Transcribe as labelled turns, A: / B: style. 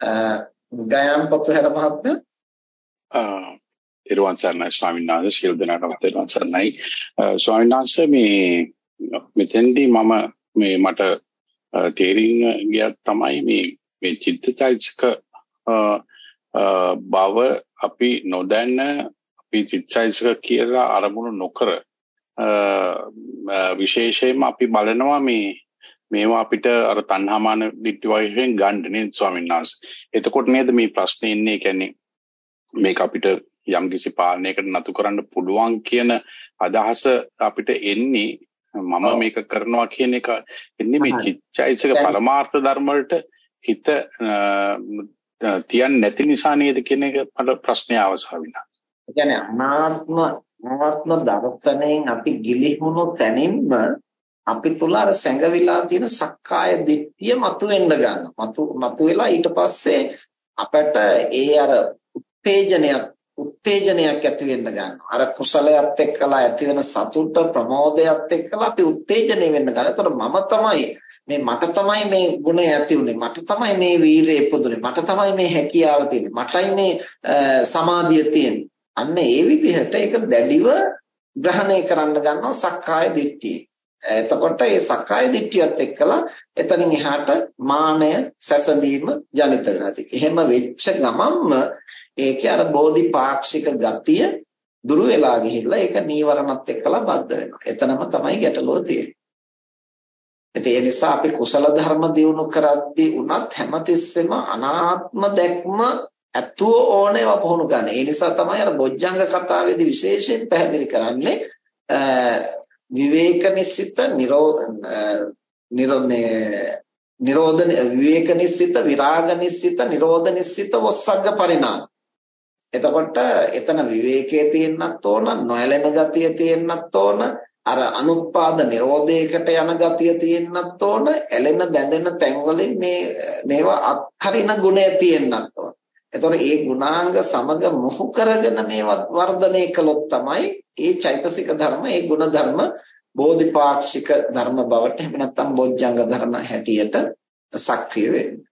A: ගයන් පොතුහැර මහත්මයා
B: තිරුවන් සරණයි ස්වාමීන් වහන්සේ ශිල් දනාටම තිරුවන් සරණයි ස්වාමීන් වහන්සේ මේ මෙතෙන්දී මම මේ මට තේරින්න ගියක් තමයි මේ මේ චිත්තචෛතසික බව අපි නොදැන්න අපි චිත්තචෛතසික කියලා අරමුණු නොකර විශේෂයෙන්ම අපි බලනවා මේ මේවා අපිට අර තණ්හාමාන දිට්ඨි වශයෙන් ගන්න නේද ස්වාමීන් වහන්සේ. එතකොට නේද මේ ප්‍රශ්නේ ඉන්නේ කියන්නේ මේක අපිට යම්කිසි පාලනයකට නතු කරන්න පුළුවන් කියන අදහස අපිට එන්නේ මම මේක කරනවා කියන එක එන්නේ මේ චිත්තයිසක පරමාර්ථ ධර්ම වලට හිත තියන්නේ නැති නිසා නේද කියන එක මට ප්‍රශ්නය අවසාවිනා.
A: ඒ කියන්නේ අනාත්ම අනාත්ම දර්ශනයෙන් අපි ගිලිහුණු තැනින්ම අපි තුල අර සැඟවිලා තියෙන සක්කාය දිට්ඨිය මතුවෙන්න ගන්නවා. මතු මතුවෙලා ඊට පස්සේ අපට ඒ අර උත්තේජනයක් උත්තේජනයක් ඇති වෙන්න ගන්නවා. අර කුසලයක් එක්කලා ඇති වෙන සතුට ප්‍රමෝදයක් එක්කලා අපි උත්තේජනය වෙන්න ගන්නවා. එතකොට මම තමයි මේ මට තමයි මේ ගුණය ඇති උනේ. මට තමයි මේ වීරිය ඉපදුනේ. මට තමයි මේ හැකියාව තියෙන්නේ. මටයි මේ සමාධිය තියෙන්නේ. අන්න ඒ විදිහට ඒක දැඩිව ග්‍රහණය කරන්න ගන්නවා සක්කාය දිට්ඨිය. එතකොට මේ සක්කාය දිට්ඨියත් එක්කලා එතනින් එහාට මානය සැසඳීම ජනිත වෙනවා. එහෙම වෙච්ච ගමන්ම ඒකේ අර බෝධිපාක්ෂික ගතිය දුරු වෙලා ගිහිල්ලා ඒක නීවරණත් එක්කලා බද්ධ වෙනවා. එතනම තමයි ගැටලුව තියෙන්නේ. ඒ නිසා අපි කුසල ධර්ම දියුණු කරද්දී උනත් හැමතිස්සෙම අනාත්ම දැක්ම ඇතුව ඕනේව පුහුණු ගන්න. ඒ නිසා තමයි අර බොජ්ජංග කතාවේදී විශේෂයෙන් පැහැදිලි කරන්නේ විවේක නිසිත නිරෝධ නිරෝධ විවේක නිසිත විරාග නිසිත නිරෝධ නිසිත වස්සග්ග පරිණාම. එතකොට එතන විවේකයේ තියෙන්නත් ඕන නොයැලෙන ගතිය තියෙන්නත් ඕන අර අනුත්පාද නිරෝධයකට යන ගතිය තියෙන්නත් ඕන ඇලෙන බැඳෙන තැන්වලින් මේ මේවා අත්හරින ගුණය තියෙන්නත් ඕන. එතකොට මේ ගුණාංග සමග මොහු කරගෙන මේවා වර්ධනය කළොත් තමයි මේ චෛතසික ධර්ම මේ ගුණ ධර්ම බෝධිපාක්ෂික ධර්ම බවට එහෙම නැත්නම් බොජ්ජංග ධර්ම හැටියට සක්‍රිය වෙන්නේ.